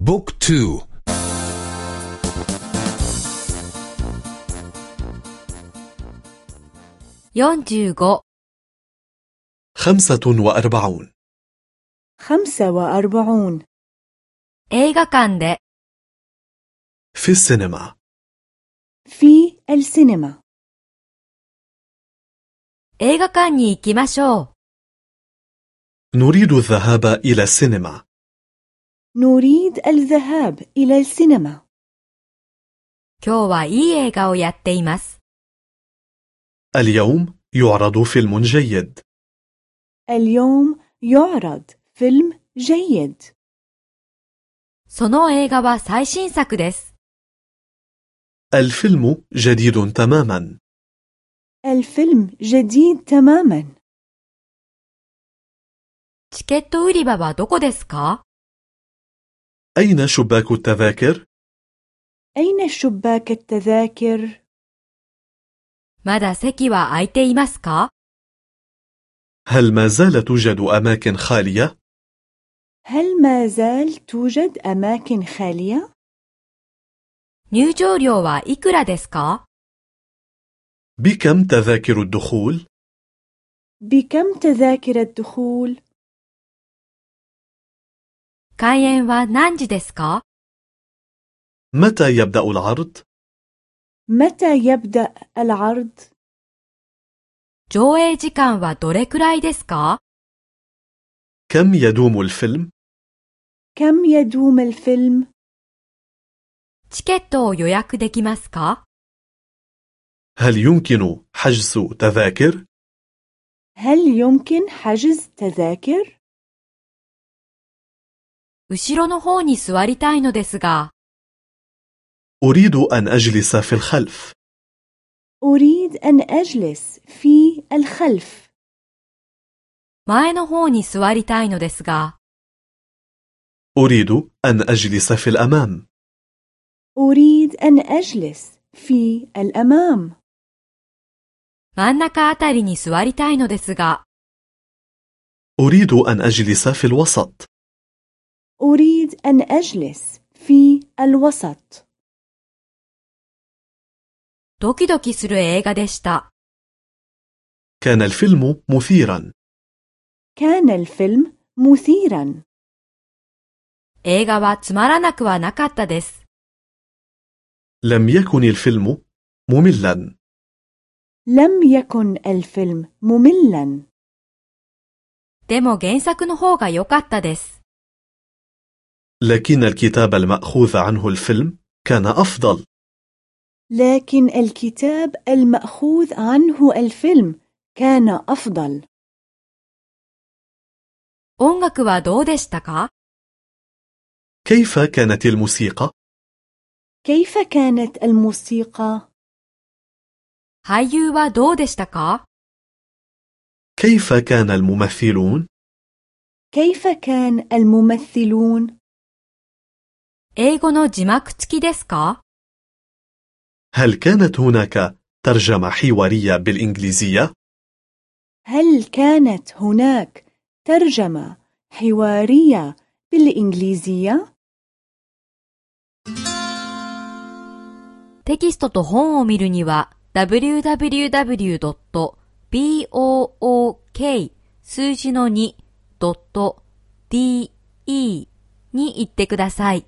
Book two. يونجيغو خمسة وأربعون. خمسة وأربعون. 映画館で في السينما. في السينما. 映画館 نريد الذهاب إلى السينما. نريد الذهاب إلى السينما 今日はいい映画をやっています。 اليوم يعرض فيلم جيد اليوم يعرض فيلم جيد その映画は最新作です。 الفيلم جديد تماما الفيلم جديد تماما チケット売り場はどこですか أين شباك التذاكر؟ أين شباك التذاكر؟ まだ席は空いていますか هل ما زال توجد أماكن خالية؟ هل ما زال توجد أماكن خالية؟ 入場料はいくらですか بكم تذاكر الدخول؟ بكم تذاكر الدخول؟ 開演は何時ですか متى يبدأ العرض؟ متى يبدأ العرض؟ 上映時間はどれくらいですか كم يدوم الفيلم؟ كم يدوم الفيلم؟ チケットを予約できますか هل يمكن حجز تذاكر؟ هل يمكن حجز تذاكر؟ 後ろの方に座りたいのですが、 أريد أن أجلس في الخلف أريد أن أجلس في الخلف 前の方に座りたいのですが、 أريد أن أجلس في الأمام أريد أن أجلس في الأمام 真ん中あたりに座りたいのですが、 أريد أن أجلس في الوسط أريد أن أجلس في الوسط ドキドキする映画でした。 كان الفيلم مثيرا كان الفيلم مثيرا 映画はつまらなくはなかったです。 لم يكن الفيلم مملا لم يكن الفيلم مملا でも原作の方が良かったです。 لكن الكتاب المأخوذ عنه الفيلم كان أفضل لكن الكتاب المأخوذ عنه الفيلم كان أفضل 音楽はどうでしたか كيف كانت الموسيقى؟ كيف كانت الموسيقى؟ 俳優はどうでしたか كيف كان الممثلون؟ كيف كان الممثلون؟ 英語の字幕付きですか هل كانت هناك ترجمة حوارية بالإنجليزية؟ هل كانت هناك ترجمة حوارية بالإنجليزية؟ テキストと本を見るには www.book 数字の 2.de に行ってください。